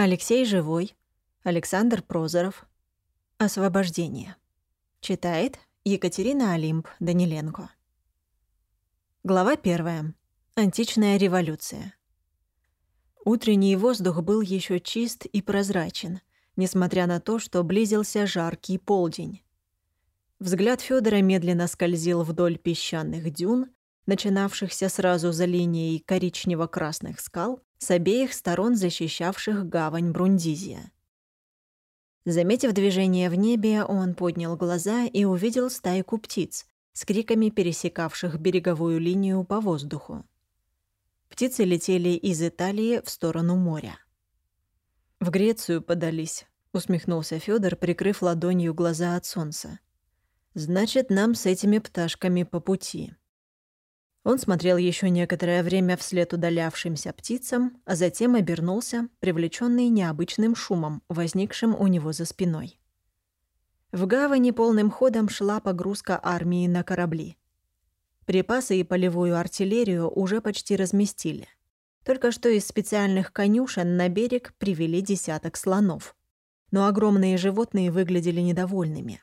Алексей Живой, Александр Прозоров. Освобождение. Читает Екатерина Олимп Даниленко. Глава первая. Античная революция. Утренний воздух был еще чист и прозрачен, несмотря на то, что близился жаркий полдень. Взгляд Федора медленно скользил вдоль песчаных дюн, начинавшихся сразу за линией коричнево-красных скал, с обеих сторон защищавших гавань Брундизия. Заметив движение в небе, он поднял глаза и увидел стайку птиц с криками пересекавших береговую линию по воздуху. Птицы летели из Италии в сторону моря. «В Грецию подались», — усмехнулся Федор, прикрыв ладонью глаза от солнца. «Значит, нам с этими пташками по пути». Он смотрел еще некоторое время вслед удалявшимся птицам, а затем обернулся, привлеченный необычным шумом, возникшим у него за спиной. В гавани полным ходом шла погрузка армии на корабли. Припасы и полевую артиллерию уже почти разместили. Только что из специальных конюшен на берег привели десяток слонов. Но огромные животные выглядели недовольными.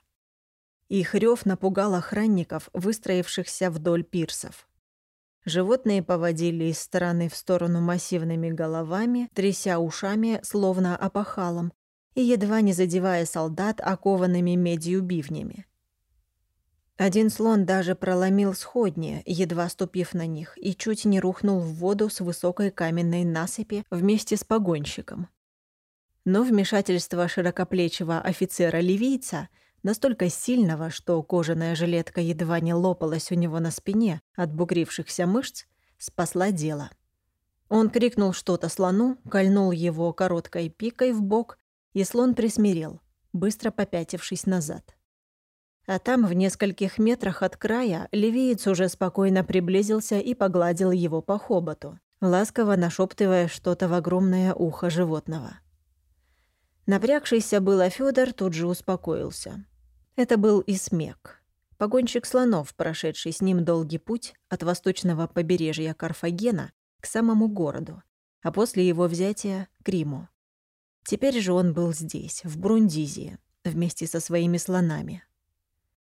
Их рев напугал охранников, выстроившихся вдоль пирсов. Животные поводили из стороны в сторону массивными головами, тряся ушами, словно опахалом, и едва не задевая солдат окованными медью бивнями. Один слон даже проломил сходни, едва ступив на них, и чуть не рухнул в воду с высокой каменной насыпи вместе с погонщиком. Но вмешательство широкоплечего офицера-ливийца — настолько сильного, что кожаная жилетка едва не лопалась у него на спине от бугрившихся мышц, спасла дело. Он крикнул что-то слону, кольнул его короткой пикой в бок, и слон присмирел, быстро попятившись назад. А там, в нескольких метрах от края, ливиец уже спокойно приблизился и погладил его по хоботу, ласково нашептывая что-то в огромное ухо животного. Напрягшийся было Федор тут же успокоился. Это был Исмек, погонщик слонов, прошедший с ним долгий путь от восточного побережья Карфагена к самому городу, а после его взятия — к Риму. Теперь же он был здесь, в Брундизии, вместе со своими слонами.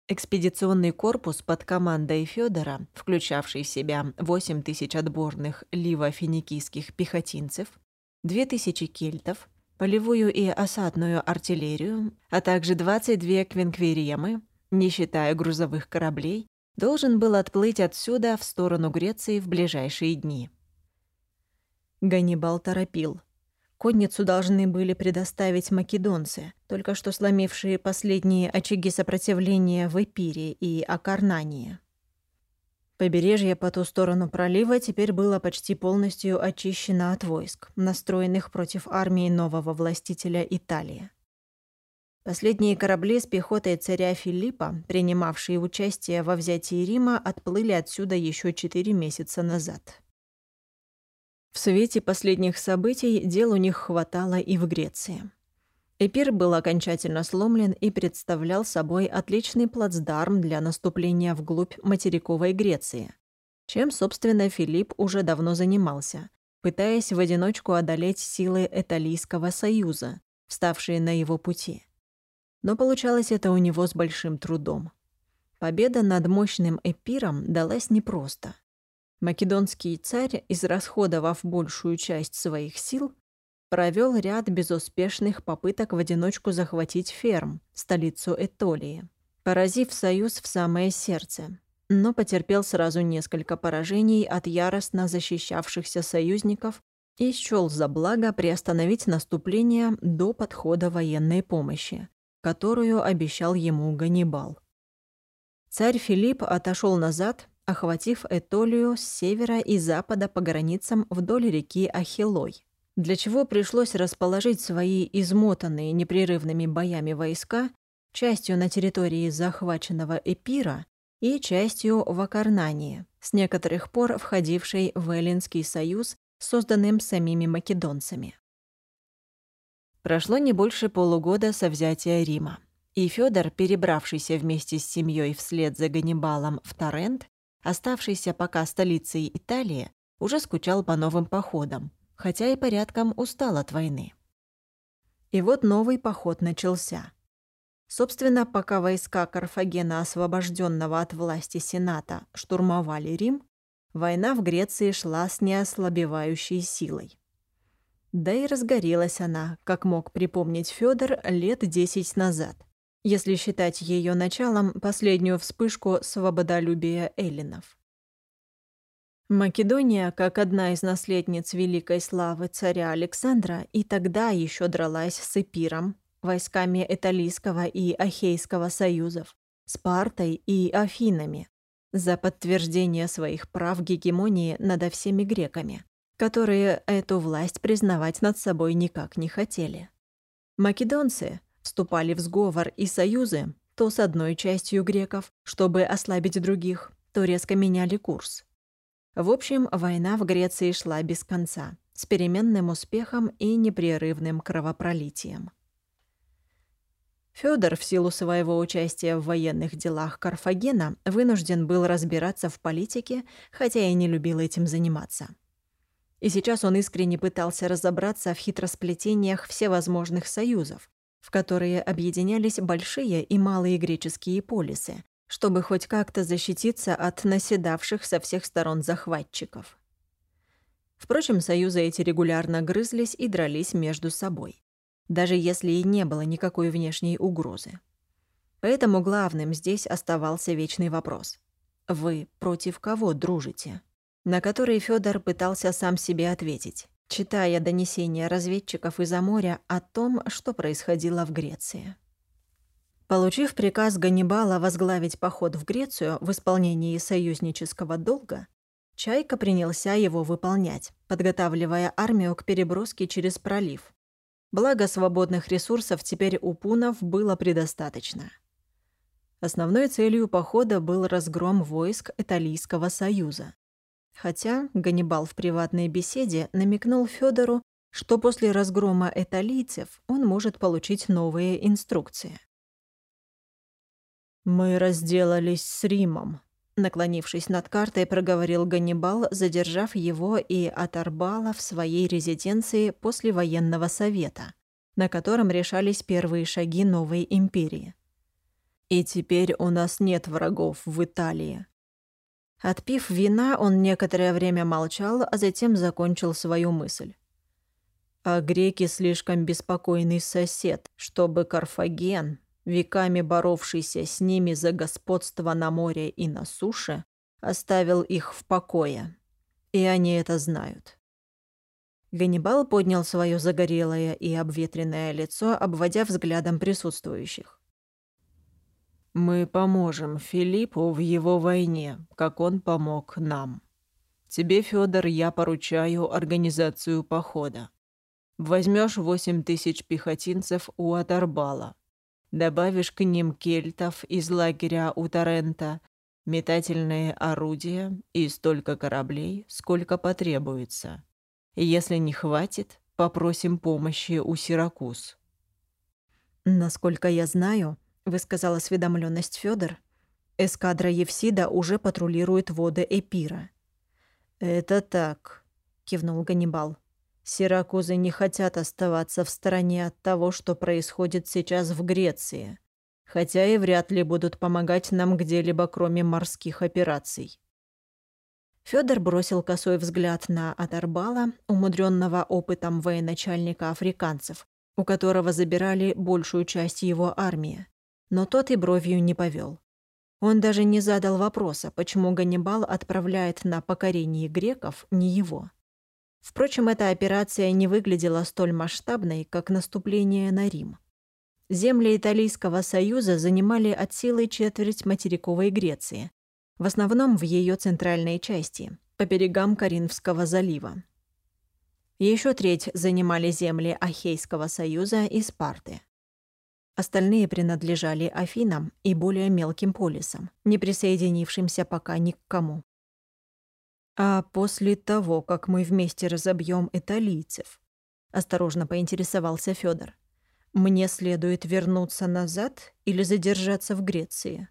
Экспедиционный корпус под командой Федора, включавший в себя 8 тысяч отборных ливо-финикийских пехотинцев, 2 тысячи кельтов — полевую и осадную артиллерию, а также 22 квинквиремы, не считая грузовых кораблей, должен был отплыть отсюда в сторону Греции в ближайшие дни. Ганнибал торопил. Конницу должны были предоставить македонцы, только что сломившие последние очаги сопротивления в Эпире и Акарнании. Побережье по ту сторону пролива теперь было почти полностью очищено от войск, настроенных против армии нового властителя Италии. Последние корабли с пехотой царя Филиппа, принимавшие участие во взятии Рима, отплыли отсюда еще четыре месяца назад. В свете последних событий дел у них хватало и в Греции. Эпир был окончательно сломлен и представлял собой отличный плацдарм для наступления вглубь материковой Греции, чем, собственно, Филипп уже давно занимался, пытаясь в одиночку одолеть силы Эталийского союза, вставшие на его пути. Но получалось это у него с большим трудом. Победа над мощным Эпиром далась непросто. Македонский царь, израсходовав большую часть своих сил, провел ряд безуспешных попыток в одиночку захватить Ферм, столицу Этолии, поразив союз в самое сердце, но потерпел сразу несколько поражений от яростно защищавшихся союзников и счёл за благо приостановить наступление до подхода военной помощи, которую обещал ему Ганнибал. Царь Филипп отошел назад, охватив Этолию с севера и запада по границам вдоль реки Ахилой, для чего пришлось расположить свои измотанные непрерывными боями войска частью на территории захваченного Эпира и частью в Акарнании, с некоторых пор входившей в Эллинский союз, созданным самими македонцами. Прошло не больше полугода со взятия Рима, и Фёдор, перебравшийся вместе с семьей вслед за Ганнибалом в Торрент, оставшийся пока столицей Италии, уже скучал по новым походам, хотя и порядком устал от войны. И вот новый поход начался. Собственно, пока войска Карфагена, освобожденного от власти Сената, штурмовали Рим, война в Греции шла с неослабевающей силой. Да и разгорелась она, как мог припомнить Федор лет десять назад, если считать ее началом последнюю вспышку свободолюбия эллинов. Македония, как одна из наследниц великой славы царя Александра, и тогда еще дралась с Эпиром, войсками Италийского и Ахейского союзов, Спартой и Афинами, за подтверждение своих прав гегемонии над всеми греками, которые эту власть признавать над собой никак не хотели. Македонцы вступали в сговор и союзы то с одной частью греков, чтобы ослабить других, то резко меняли курс – в общем, война в Греции шла без конца, с переменным успехом и непрерывным кровопролитием. Фёдор, в силу своего участия в военных делах Карфагена, вынужден был разбираться в политике, хотя и не любил этим заниматься. И сейчас он искренне пытался разобраться в хитросплетениях всевозможных союзов, в которые объединялись большие и малые греческие полисы, чтобы хоть как-то защититься от наседавших со всех сторон захватчиков. Впрочем, союзы эти регулярно грызлись и дрались между собой, даже если и не было никакой внешней угрозы. Поэтому главным здесь оставался вечный вопрос. Вы против кого дружите? На который Федор пытался сам себе ответить, читая донесения разведчиков из-за моря о том, что происходило в Греции. Получив приказ Ганнибала возглавить поход в Грецию в исполнении союзнического долга, Чайка принялся его выполнять, подготавливая армию к переброске через пролив. Благо свободных ресурсов теперь у пунов было предостаточно. Основной целью похода был разгром войск Италийского союза. Хотя Ганнибал в приватной беседе намекнул Федору, что после разгрома италийцев он может получить новые инструкции. «Мы разделались с Римом», — наклонившись над картой, проговорил Ганнибал, задержав его и Атарбала в своей резиденции после военного совета, на котором решались первые шаги новой империи. «И теперь у нас нет врагов в Италии». Отпив вина, он некоторое время молчал, а затем закончил свою мысль. А греки слишком беспокойный сосед, чтобы Карфаген веками боровшийся с ними за господство на море и на суше, оставил их в покое. И они это знают. Ганнибал поднял свое загорелое и обветренное лицо, обводя взглядом присутствующих. «Мы поможем Филиппу в его войне, как он помог нам. Тебе, Федор, я поручаю организацию похода. Возьмешь восемь тысяч пехотинцев у Аторбала, Добавишь к ним кельтов из лагеря у Торрента, метательные орудия и столько кораблей, сколько потребуется. Если не хватит, попросим помощи у Сиракуз. Насколько я знаю, высказал осведомленность Федор, эскадра Евсида уже патрулирует воды Эпира. Это так, кивнул Ганнибал. Сиракузы не хотят оставаться в стороне от того, что происходит сейчас в Греции, хотя и вряд ли будут помогать нам где-либо, кроме морских операций. Федор бросил косой взгляд на Атарбала, умудренного опытом военачальника африканцев, у которого забирали большую часть его армии, но тот и бровью не повел. Он даже не задал вопроса, почему Ганнибал отправляет на покорение греков не его. Впрочем, эта операция не выглядела столь масштабной, как наступление на Рим. Земли Италийского союза занимали от силы четверть материковой Греции, в основном в ее центральной части, по берегам Каринфского залива. Еще треть занимали земли Ахейского союза и Спарты. Остальные принадлежали Афинам и более мелким полисам, не присоединившимся пока ни к кому. «А после того, как мы вместе разобьем италийцев?» — осторожно поинтересовался Федор. «Мне следует вернуться назад или задержаться в Греции?»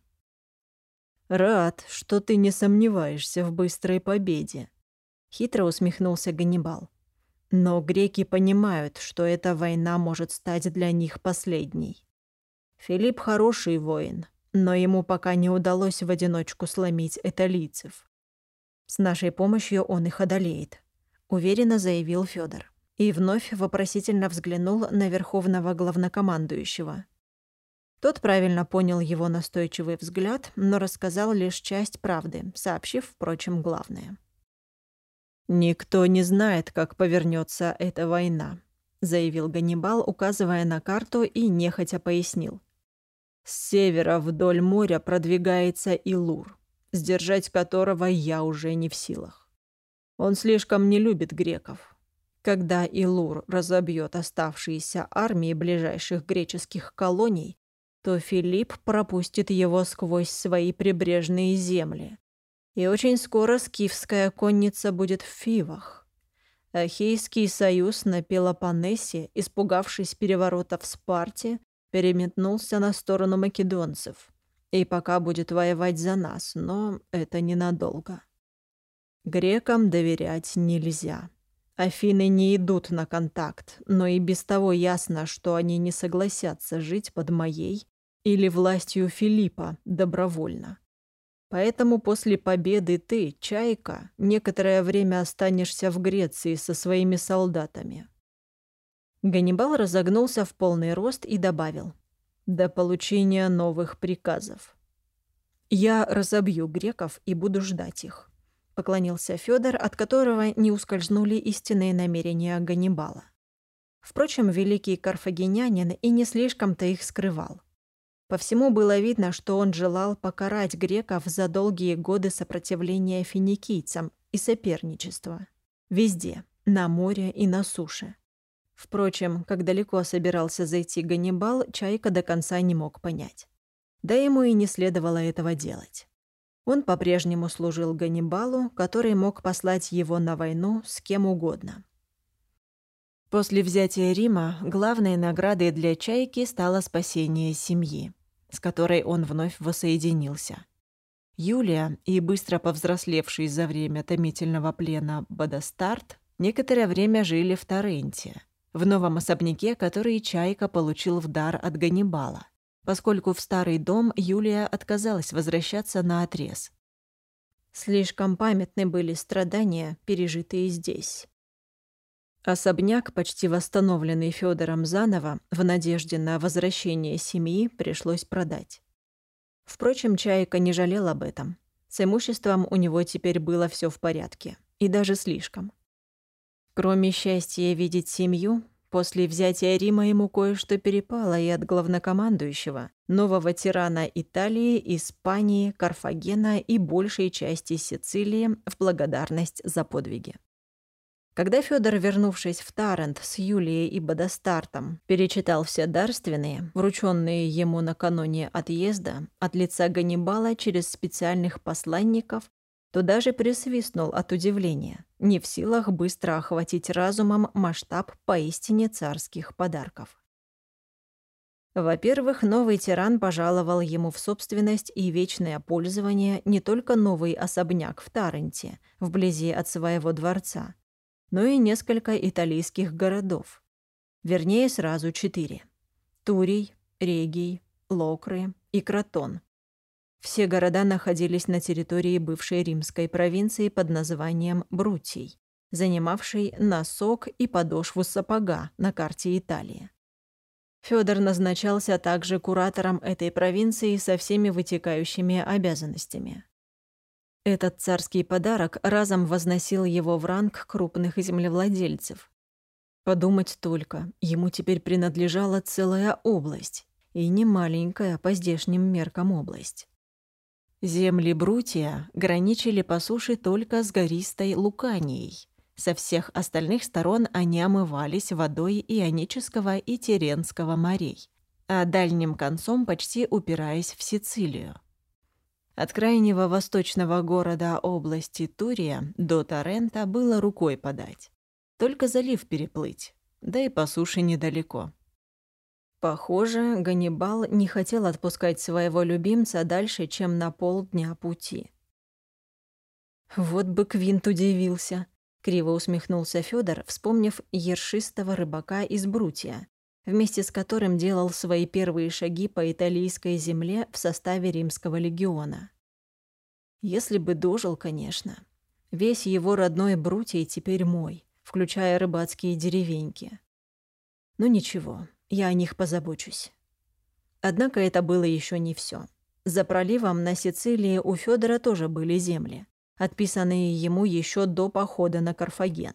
«Рад, что ты не сомневаешься в быстрой победе», — хитро усмехнулся Ганнибал. Но греки понимают, что эта война может стать для них последней. Филипп хороший воин, но ему пока не удалось в одиночку сломить эталийцев. С нашей помощью он их одолеет, уверенно заявил Федор и вновь вопросительно взглянул на верховного главнокомандующего. Тот правильно понял его настойчивый взгляд, но рассказал лишь часть правды, сообщив, впрочем, главное. «Никто не знает, как повернется эта война», — заявил Ганнибал, указывая на карту и нехотя пояснил. «С севера вдоль моря продвигается Илур, сдержать которого я уже не в силах. Он слишком не любит греков. Когда Илур разобьет оставшиеся армии ближайших греческих колоний, то Филипп пропустит его сквозь свои прибрежные земли. И очень скоро скифская конница будет в Фивах. Ахейский союз на Пелопоннесе, испугавшись переворота в Спарте, переметнулся на сторону македонцев. И пока будет воевать за нас, но это ненадолго. Грекам доверять нельзя. Афины не идут на контакт, но и без того ясно, что они не согласятся жить под моей или властью Филиппа добровольно. Поэтому после победы ты, Чайка, некоторое время останешься в Греции со своими солдатами. Ганнибал разогнулся в полный рост и добавил. До получения новых приказов. Я разобью греков и буду ждать их поклонился Федор, от которого не ускользнули истинные намерения Ганнибала. Впрочем, великий карфагенянин и не слишком-то их скрывал. По всему было видно, что он желал покарать греков за долгие годы сопротивления финикийцам и соперничества. Везде, на море и на суше. Впрочем, как далеко собирался зайти Ганнибал, Чайка до конца не мог понять. Да ему и не следовало этого делать. Он по-прежнему служил Ганнибалу, который мог послать его на войну с кем угодно. После взятия Рима главной наградой для Чайки стало спасение семьи, с которой он вновь воссоединился. Юлия и быстро повзрослевший за время томительного плена Бодастарт некоторое время жили в Торренте, в новом особняке, который Чайка получил в дар от Ганнибала поскольку в старый дом Юлия отказалась возвращаться на отрез. Слишком памятны были страдания, пережитые здесь. Особняк, почти восстановленный Федором заново, в надежде на возвращение семьи, пришлось продать. Впрочем, Чайка не жалел об этом. С имуществом у него теперь было все в порядке. И даже слишком. Кроме счастья видеть семью, После взятия Рима ему кое-что перепало и от главнокомандующего, нового тирана Италии, Испании, Карфагена и большей части Сицилии в благодарность за подвиги. Когда Федор, вернувшись в Тарент с Юлией и Бодостартом, перечитал все дарственные, врученные ему накануне отъезда, от лица Ганнибала через специальных посланников, то даже присвистнул от удивления, не в силах быстро охватить разумом масштаб поистине царских подарков. Во-первых, новый тиран пожаловал ему в собственность и вечное пользование не только новый особняк в Таренте, вблизи от своего дворца, но и несколько итальянских городов. Вернее, сразу четыре. Турий, Регий, Локры и Кротон, все города находились на территории бывшей римской провинции под названием Брутий, занимавшей носок и подошву сапога на карте Италии. Фёдор назначался также куратором этой провинции со всеми вытекающими обязанностями. Этот царский подарок разом возносил его в ранг крупных землевладельцев. Подумать только, ему теперь принадлежала целая область, и не маленькая по здешним меркам область. Земли Брутия граничили по суше только с гористой Луканией. Со всех остальных сторон они омывались водой Ионического и Теренского морей, а дальним концом почти упираясь в Сицилию. От крайнего восточного города области Турия до Торрента было рукой подать. Только залив переплыть, да и по суше недалеко. Похоже, Ганнибал не хотел отпускать своего любимца дальше, чем на полдня пути. Вот бы Квинт удивился. Криво усмехнулся Федор, вспомнив ершистого рыбака из Брутия, вместе с которым делал свои первые шаги по италийской земле в составе римского легиона. Если бы дожил, конечно. Весь его родной Брутий теперь мой, включая рыбацкие деревеньки. Но ну ничего, я о них позабочусь. Однако это было еще не все. За проливом на Сицилии у Федора тоже были земли, отписанные ему еще до похода на Карфаген.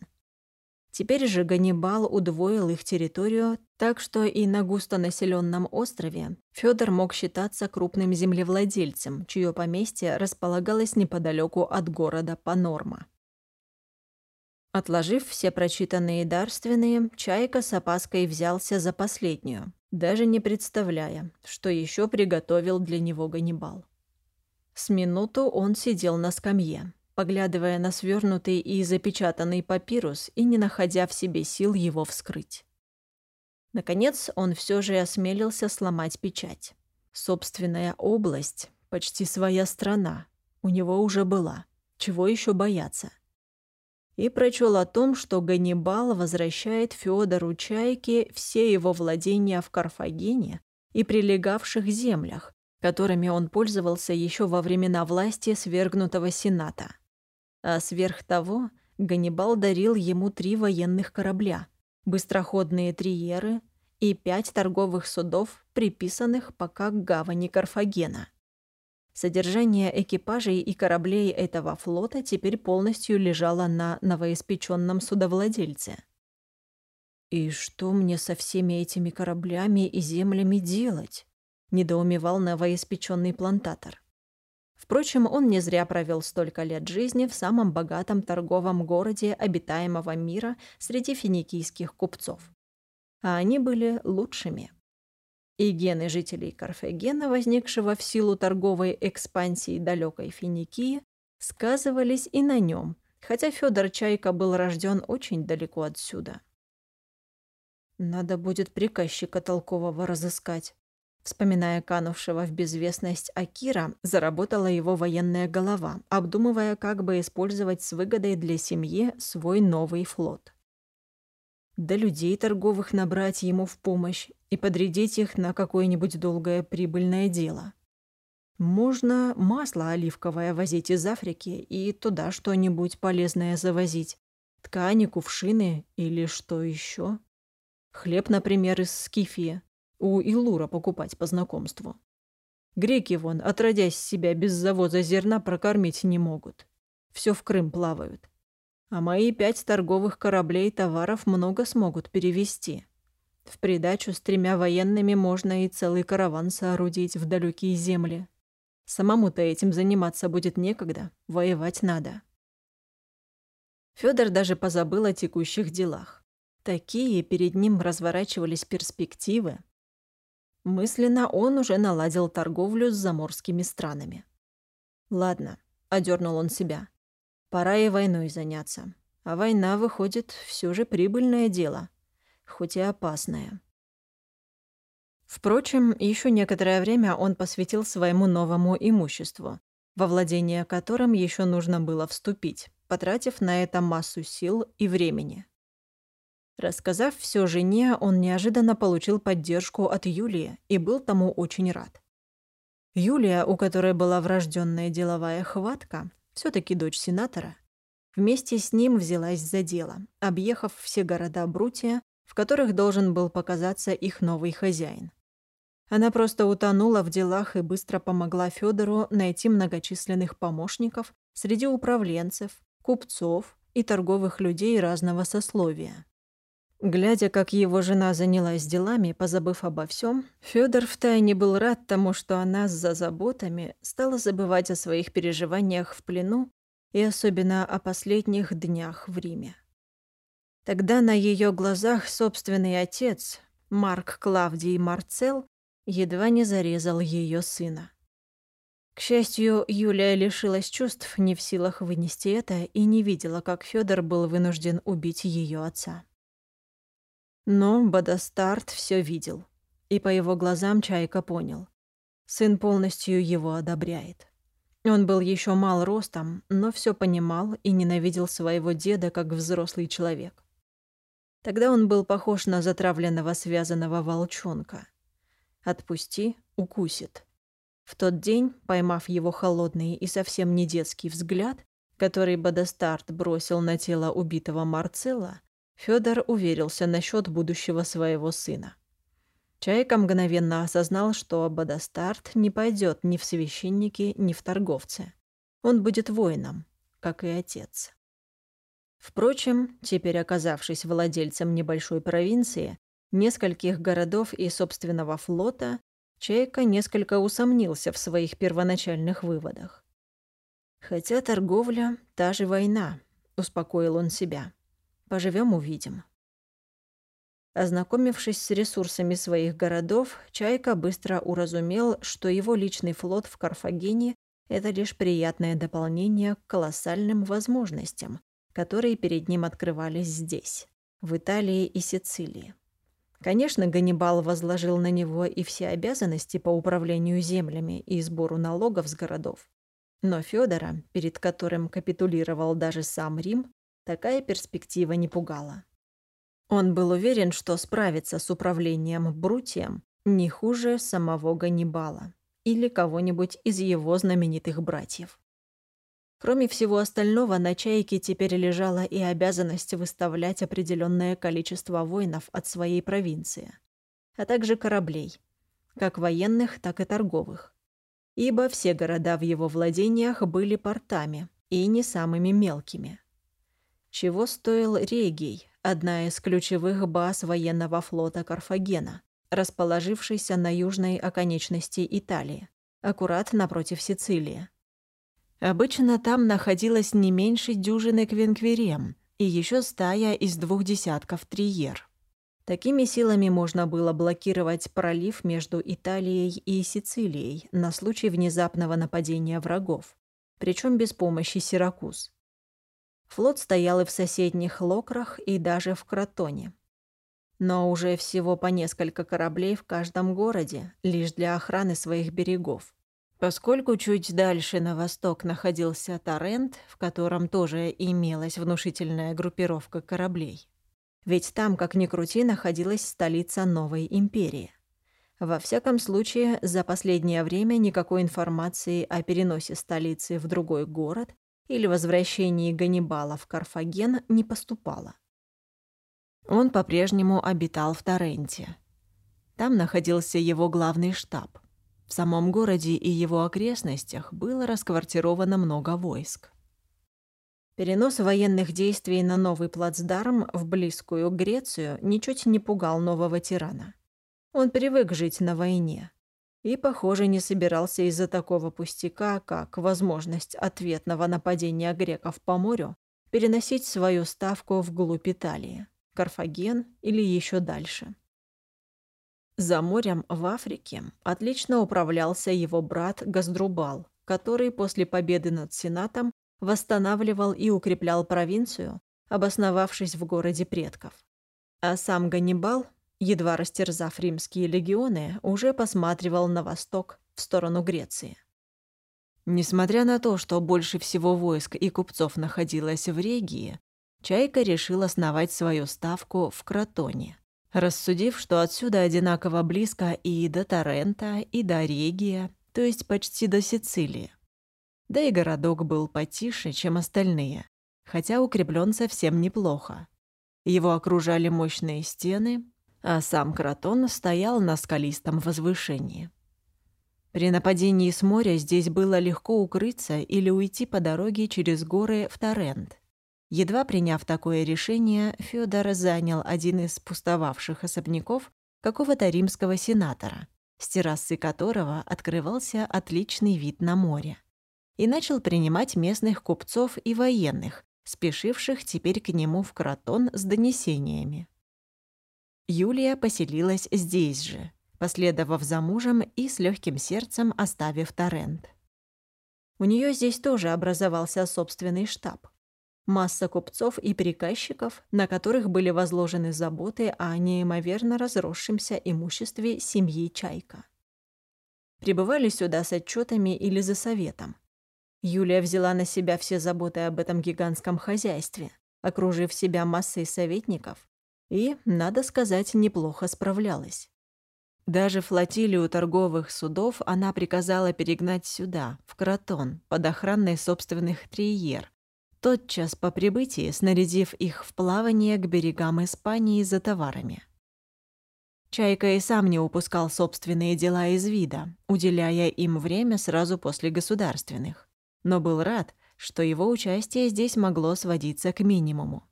Теперь же Ганнибал удвоил их территорию, так что и на густонаселенном острове Федор мог считаться крупным землевладельцем, чье поместье располагалось неподалеку от города Панорма. Отложив все прочитанные дарственные, Чайка с опаской взялся за последнюю, даже не представляя, что еще приготовил для него Ганнибал. С минуту он сидел на скамье, поглядывая на свернутый и запечатанный папирус и не находя в себе сил его вскрыть. Наконец он все же осмелился сломать печать. Собственная область, почти своя страна, у него уже была. Чего еще бояться? И прочел о том, что Ганнибал возвращает Федору Чайке все его владения в Карфагене и прилегавших землях, которыми он пользовался еще во времена власти свергнутого Сената. А сверх того, Ганнибал дарил ему три военных корабля, быстроходные триеры и пять торговых судов, приписанных пока к гавани Карфагена. Содержание экипажей и кораблей этого флота теперь полностью лежало на новоиспеченном судовладельце. «И что мне со всеми этими кораблями и землями делать?» — недоумевал новоиспеченный плантатор. Впрочем, он не зря провел столько лет жизни в самом богатом торговом городе обитаемого мира среди финикийских купцов. А они были лучшими. И гены жителей Карфагена, возникшего в силу торговой экспансии далекой Финикии, сказывались и на нем, хотя Федор Чайка был рожден очень далеко отсюда. «Надо будет приказчика толкового разыскать», Вспоминая канувшего в безвестность Акира, заработала его военная голова, обдумывая, как бы использовать с выгодой для семьи свой новый флот. Да людей торговых набрать ему в помощь и подрядить их на какое-нибудь долгое прибыльное дело. Можно масло оливковое возить из Африки и туда что-нибудь полезное завозить. Ткани, кувшины или что еще. Хлеб, например, из Скифии у Илура покупать по знакомству. Греки вон, отродясь себя без завоза зерна, прокормить не могут. Все в Крым плавают. А мои пять торговых кораблей товаров много смогут перевести. В придачу с тремя военными можно и целый караван соорудить в далекие земли. Самому-то этим заниматься будет некогда, воевать надо. Федор даже позабыл о текущих делах. Такие перед ним разворачивались перспективы, Мысленно он уже наладил торговлю с заморскими странами. «Ладно», — одернул он себя. «Пора и войной заняться. А война, выходит, все же прибыльное дело, хоть и опасное». Впрочем, еще некоторое время он посвятил своему новому имуществу, во владение которым еще нужно было вступить, потратив на это массу сил и времени. Рассказав все жене, он неожиданно получил поддержку от Юлии и был тому очень рад. Юлия, у которой была врожденная деловая хватка, все таки дочь сенатора, вместе с ним взялась за дело, объехав все города Брутия, в которых должен был показаться их новый хозяин. Она просто утонула в делах и быстро помогла Федору найти многочисленных помощников среди управленцев, купцов и торговых людей разного сословия. Глядя, как его жена занялась делами, позабыв обо всем, Фёдор втайне был рад тому, что она за заботами стала забывать о своих переживаниях в плену и особенно о последних днях в Риме. Тогда на ее глазах собственный отец, Марк Клавдий Марцел, едва не зарезал ее сына. К счастью, Юлия лишилась чувств, не в силах вынести это, и не видела, как Фёдор был вынужден убить ее отца. Но Бадастарт все видел, и по его глазам Чайка понял. Сын полностью его одобряет. Он был еще мал ростом, но все понимал и ненавидел своего деда как взрослый человек. Тогда он был похож на затравленного связанного волчонка. «Отпусти, укусит». В тот день, поймав его холодный и совсем не детский взгляд, который Бадастарт бросил на тело убитого Марцелла, Федор уверился насчет будущего своего сына. Чайка мгновенно осознал, что Бадастарт не пойдет ни в священники, ни в торговцы. Он будет воином, как и отец. Впрочем, теперь оказавшись владельцем небольшой провинции, нескольких городов и собственного флота, Чайка несколько усомнился в своих первоначальных выводах. «Хотя торговля — та же война», — успокоил он себя. Поживем, увидим. Ознакомившись с ресурсами своих городов, Чайка быстро уразумел, что его личный флот в Карфагене – это лишь приятное дополнение к колоссальным возможностям, которые перед ним открывались здесь, в Италии и Сицилии. Конечно, Ганнибал возложил на него и все обязанности по управлению землями и сбору налогов с городов. Но Федора, перед которым капитулировал даже сам Рим, Такая перспектива не пугала. Он был уверен, что справится с управлением Брутием не хуже самого Ганнибала или кого-нибудь из его знаменитых братьев. Кроме всего остального, на «Чайке» теперь лежала и обязанность выставлять определенное количество воинов от своей провинции, а также кораблей, как военных, так и торговых. Ибо все города в его владениях были портами и не самыми мелкими чего стоил Регий, одна из ключевых баз военного флота Карфагена, расположившийся на южной оконечности Италии, аккурат напротив Сицилии. Обычно там находилось не меньше дюжины квинквирем и еще стая из двух десятков триер. Такими силами можно было блокировать пролив между Италией и Сицилией на случай внезапного нападения врагов, причем без помощи Сиракуз. Флот стоял и в соседних Локрах, и даже в Кротоне. Но уже всего по несколько кораблей в каждом городе, лишь для охраны своих берегов. Поскольку чуть дальше на восток находился Торрент, в котором тоже имелась внушительная группировка кораблей. Ведь там, как ни крути, находилась столица новой империи. Во всяком случае, за последнее время никакой информации о переносе столицы в другой город или возвращении Ганнибала в Карфаген не поступало. Он по-прежнему обитал в Торренте. Там находился его главный штаб. В самом городе и его окрестностях было расквартировано много войск. Перенос военных действий на новый плацдарм в близкую Грецию ничуть не пугал нового тирана. Он привык жить на войне, и, похоже, не собирался из-за такого пустяка, как возможность ответного нападения греков по морю, переносить свою ставку вглубь Италии, Карфаген или еще дальше. За морем в Африке отлично управлялся его брат Газдрубал, который после победы над Сенатом восстанавливал и укреплял провинцию, обосновавшись в городе предков. А сам Ганнибал едва растерзав римские легионы, уже посматривал на восток, в сторону Греции. Несмотря на то, что больше всего войск и купцов находилось в Регии, Чайка решил основать свою ставку в Кротоне, рассудив, что отсюда одинаково близко и до Торрента, и до Регия, то есть почти до Сицилии. Да и городок был потише, чем остальные, хотя укреплен совсем неплохо. Его окружали мощные стены, а сам Кротон стоял на скалистом возвышении. При нападении с моря здесь было легко укрыться или уйти по дороге через горы в Торрент. Едва приняв такое решение, Фёдор занял один из пустовавших особняков какого-то римского сенатора, с террасы которого открывался отличный вид на море, и начал принимать местных купцов и военных, спешивших теперь к нему в Кротон с донесениями. Юлия поселилась здесь же, последовав за мужем и с легким сердцем оставив Торрент. У нее здесь тоже образовался собственный штаб. Масса купцов и приказчиков, на которых были возложены заботы о неимоверно разросшемся имуществе семьи Чайка. Прибывали сюда с отчетами или за советом. Юлия взяла на себя все заботы об этом гигантском хозяйстве, окружив себя массой советников, и, надо сказать, неплохо справлялась. Даже флотилию торговых судов она приказала перегнать сюда, в Кротон, под охраной собственных триер, тотчас по прибытии снарядив их в плавание к берегам Испании за товарами. Чайка и сам не упускал собственные дела из вида, уделяя им время сразу после государственных, но был рад, что его участие здесь могло сводиться к минимуму.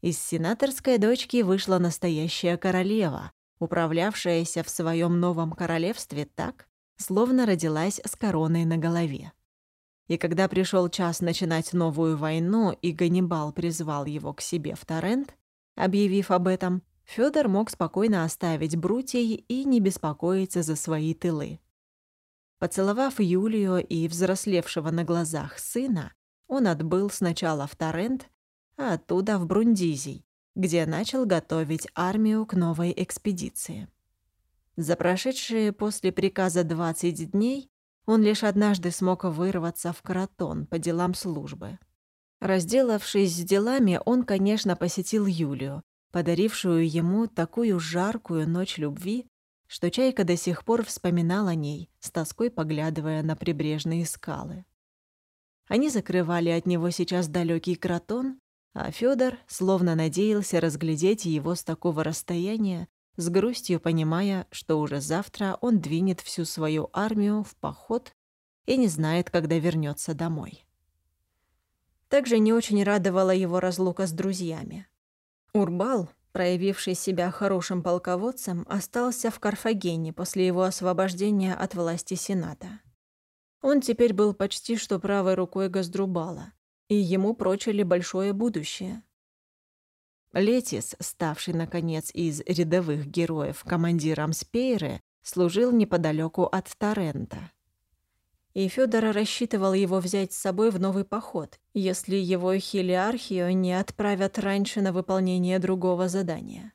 Из сенаторской дочки вышла настоящая королева, управлявшаяся в своем новом королевстве так, словно родилась с короной на голове. И когда пришел час начинать новую войну, и Ганнибал призвал его к себе в Торрент, объявив об этом, Фёдор мог спокойно оставить Брутий и не беспокоиться за свои тылы. Поцеловав Юлию и взрослевшего на глазах сына, он отбыл сначала в Торрент, а оттуда в Брундизий, где начал готовить армию к новой экспедиции. За прошедшие после приказа 20 дней он лишь однажды смог вырваться в Каратон по делам службы. Разделавшись с делами, он, конечно, посетил Юлию, подарившую ему такую жаркую ночь любви, что Чайка до сих пор вспоминал о ней, с тоской поглядывая на прибрежные скалы. Они закрывали от него сейчас далекий кротон, а Федор словно надеялся разглядеть его с такого расстояния, с грустью понимая, что уже завтра он двинет всю свою армию в поход и не знает, когда вернется домой. Также не очень радовала его разлука с друзьями. Урбал, проявивший себя хорошим полководцем, остался в Карфагене после его освобождения от власти Сената. Он теперь был почти что правой рукой Газдрубала, и ему прочили большое будущее. Летис, ставший, наконец, из рядовых героев командиром Спейры, служил неподалеку от Торрента. И Фёдор рассчитывал его взять с собой в новый поход, если его хилиархию не отправят раньше на выполнение другого задания.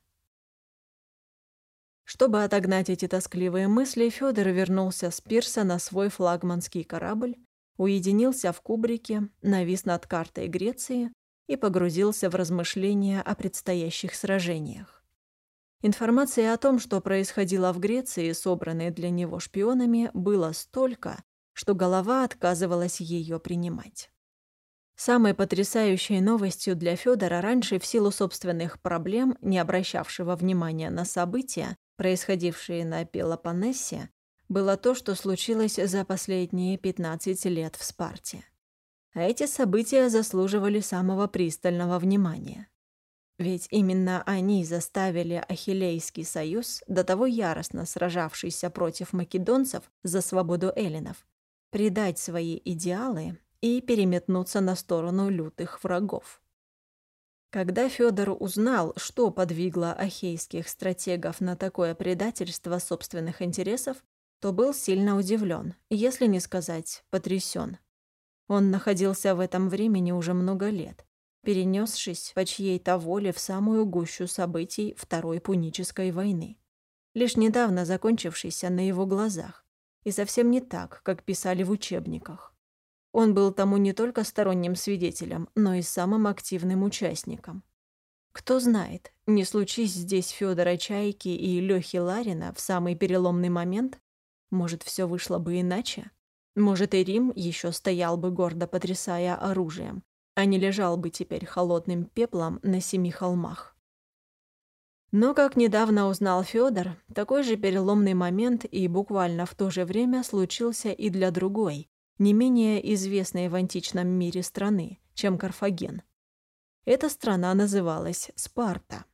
Чтобы отогнать эти тоскливые мысли, Фёдор вернулся с пирса на свой флагманский корабль уединился в кубрике, навис над картой Греции и погрузился в размышления о предстоящих сражениях. Информации о том, что происходило в Греции, собранной для него шпионами, было столько, что голова отказывалась ее принимать. Самой потрясающей новостью для Федора раньше в силу собственных проблем, не обращавшего внимания на события, происходившие на Пелопоннесе, было то, что случилось за последние 15 лет в Спарте. А эти события заслуживали самого пристального внимания. Ведь именно они заставили Ахиллейский союз, до того яростно сражавшийся против македонцев за свободу эллинов, предать свои идеалы и переметнуться на сторону лютых врагов. Когда Фёдор узнал, что подвигло ахейских стратегов на такое предательство собственных интересов, то был сильно удивлен, если не сказать потрясен. Он находился в этом времени уже много лет, перенесшись по чьей-то воле в самую гущу событий Второй Пунической войны, лишь недавно закончившейся на его глазах, и совсем не так, как писали в учебниках. Он был тому не только сторонним свидетелем, но и самым активным участником. Кто знает, не случись здесь Федора Чайки и Лёхи Ларина в самый переломный момент, может, все вышло бы иначе? Может, и Рим еще стоял бы гордо потрясая оружием, а не лежал бы теперь холодным пеплом на семи холмах. Но, как недавно узнал Федор, такой же переломный момент и буквально в то же время случился и для другой, не менее известной в античном мире страны, чем Карфаген. Эта страна называлась Спарта.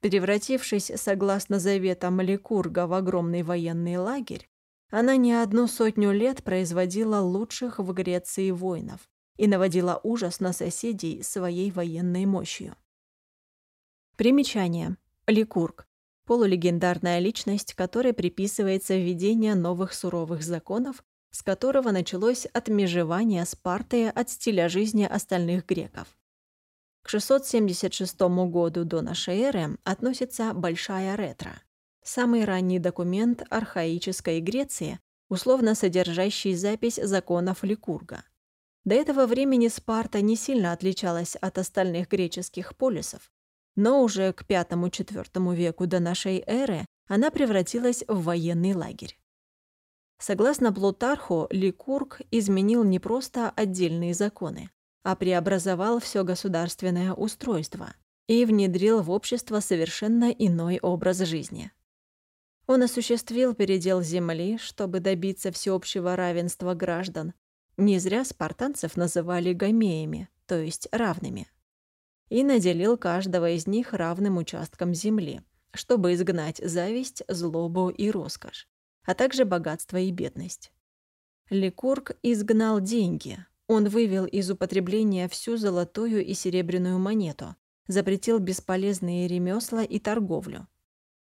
Превратившись, согласно заветам Ликурга, в огромный военный лагерь, она не одну сотню лет производила лучших в Греции воинов и наводила ужас на соседей своей военной мощью. Примечание. Ликург. Полулегендарная личность, которой приписывается введение новых суровых законов, с которого началось отмежевание Спарты от стиля жизни остальных греков. К 676 году до эры относится Большая Ретро, Самый ранний документ архаической Греции, условно содержащий запись законов Ликурга. До этого времени Спарта не сильно отличалась от остальных греческих полисов, но уже к V-IV веку до нашей эры она превратилась в военный лагерь. Согласно Плутарху, Ликург изменил не просто отдельные законы, а преобразовал все государственное устройство и внедрил в общество совершенно иной образ жизни. Он осуществил передел земли, чтобы добиться всеобщего равенства граждан. Не зря спартанцев называли гомеями, то есть равными. И наделил каждого из них равным участком земли, чтобы изгнать зависть, злобу и роскошь а также богатство и бедность. Ликург изгнал деньги. Он вывел из употребления всю золотую и серебряную монету, запретил бесполезные ремесла и торговлю.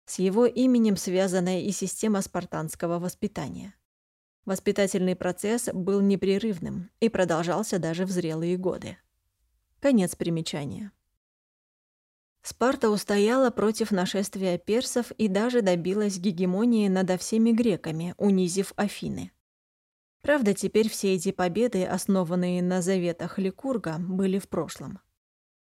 С его именем связана и система спартанского воспитания. Воспитательный процесс был непрерывным и продолжался даже в зрелые годы. Конец примечания. Спарта устояла против нашествия персов и даже добилась гегемонии над всеми греками, унизив Афины. Правда, теперь все эти победы, основанные на заветах Ликурга, были в прошлом.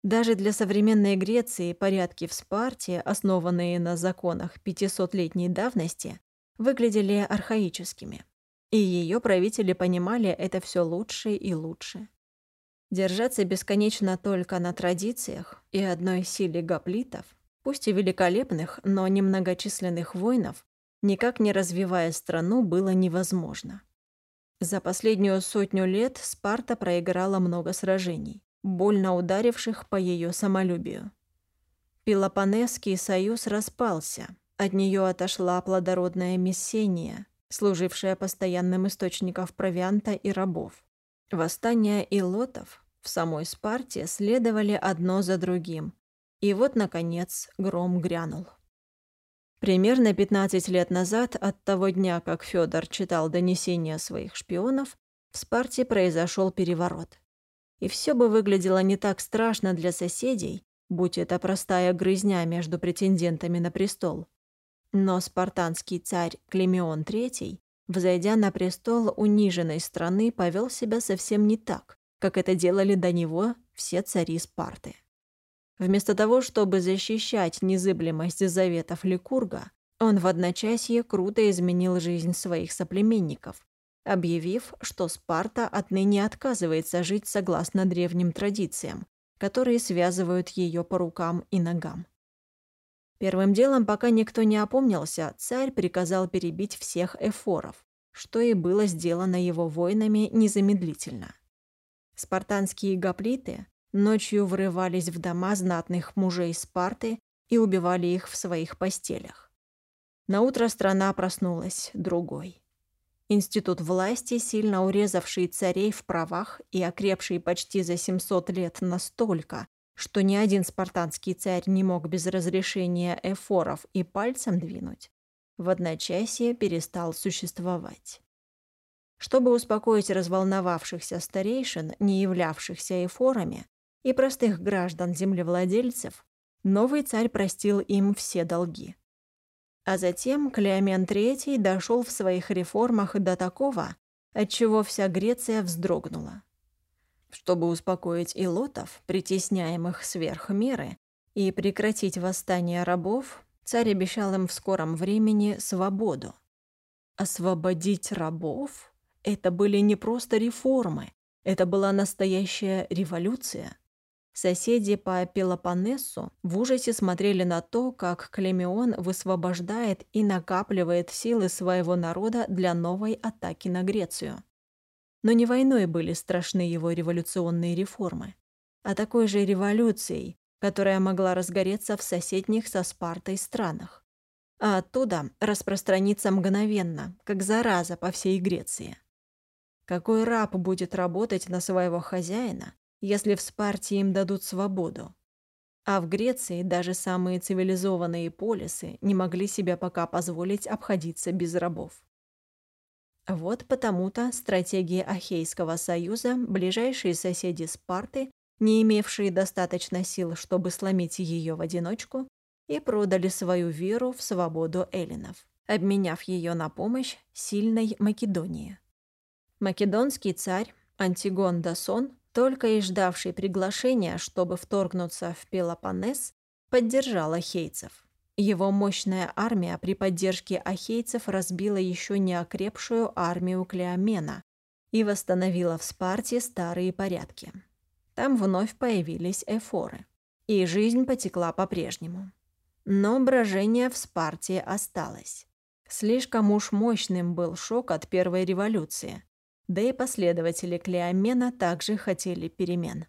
Даже для современной Греции порядки в Спарте, основанные на законах 500-летней давности, выглядели архаическими. И ее правители понимали это все лучше и лучше. Держаться бесконечно только на традициях и одной силе гоплитов, пусть и великолепных, но немногочисленных воинов, никак не развивая страну, было невозможно. За последнюю сотню лет Спарта проиграла много сражений, больно ударивших по ее самолюбию. Пелопонесский союз распался, от нее отошла плодородная Мессения, служившая постоянным источником провианта и рабов. Восстания илотов в самой Спарте следовали одно за другим. И вот, наконец, гром грянул. Примерно 15 лет назад, от того дня, как Федор читал донесения своих шпионов, в Спарте произошел переворот. И все бы выглядело не так страшно для соседей, будь это простая грызня между претендентами на престол. Но спартанский царь Климеон III взойдя на престол униженной страны, повел себя совсем не так, как это делали до него все цари Спарты. Вместо того, чтобы защищать незыблемость заветов Ликурга, он в одночасье круто изменил жизнь своих соплеменников, объявив, что Спарта отныне отказывается жить согласно древним традициям, которые связывают ее по рукам и ногам. Первым делом, пока никто не опомнился, царь приказал перебить всех эфоров, что и было сделано его воинами незамедлительно. Спартанские гоплиты ночью врывались в дома знатных мужей Спарты и убивали их в своих постелях. Наутро страна проснулась другой. Институт власти, сильно урезавший царей в правах и окрепший почти за 700 лет настолько, что ни один спартанский царь не мог без разрешения эфоров и пальцем двинуть, в одночасье перестал существовать. Чтобы успокоить разволновавшихся старейшин, не являвшихся эфорами, и простых граждан-землевладельцев, новый царь простил им все долги. А затем Клеомен III дошел в своих реформах до такого, отчего вся Греция вздрогнула. Чтобы успокоить илотов, притесняемых сверх меры, и прекратить восстание рабов, царь обещал им в скором времени свободу. Освободить рабов — это были не просто реформы, это была настоящая революция. Соседи по Пелопоннесу в ужасе смотрели на то, как Клемион высвобождает и накапливает силы своего народа для новой атаки на Грецию. Но не войной были страшны его революционные реформы, а такой же революцией, которая могла разгореться в соседних со Спартой странах, а оттуда распространиться мгновенно, как зараза по всей Греции. Какой раб будет работать на своего хозяина, если в Спарте им дадут свободу? А в Греции даже самые цивилизованные полисы не могли себе пока позволить обходиться без рабов. Вот потому-то стратегии Ахейского союза ближайшие соседи Спарты, не имевшие достаточно сил, чтобы сломить ее в одиночку, и продали свою веру в свободу эллинов, обменяв ее на помощь сильной Македонии. Македонский царь, Антигон Дасон, только и ждавший приглашения, чтобы вторгнуться в Пелопоннес, поддержал ахейцев. Его мощная армия при поддержке ахейцев разбила еще не окрепшую армию Клеомена и восстановила в Спарте старые порядки. Там вновь появились эфоры, и жизнь потекла по-прежнему. Но брожение в Спарте осталось. Слишком уж мощным был шок от первой революции, да и последователи Клеомена также хотели перемен.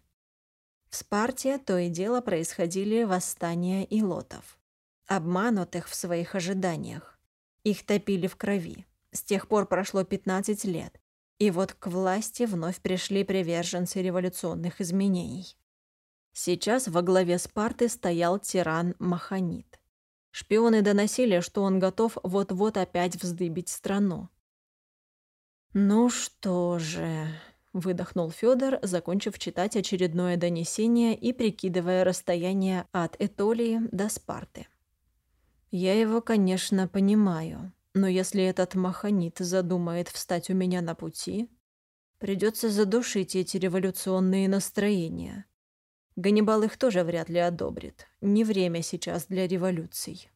В Спарте то и дело происходили восстания илотов, обманутых в своих ожиданиях. Их топили в крови. С тех пор прошло 15 лет, и вот к власти вновь пришли приверженцы революционных изменений. Сейчас во главе Спарты стоял тиран Маханит. Шпионы доносили, что он готов вот-вот опять вздыбить страну. «Ну что же...» — выдохнул Федор, закончив читать очередное донесение и прикидывая расстояние от Этолии до Спарты. «Я его, конечно, понимаю, но если этот маханит задумает встать у меня на пути, придется задушить эти революционные настроения. Ганнибал их тоже вряд ли одобрит. Не время сейчас для революций».